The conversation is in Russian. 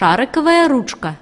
шариковая ручка.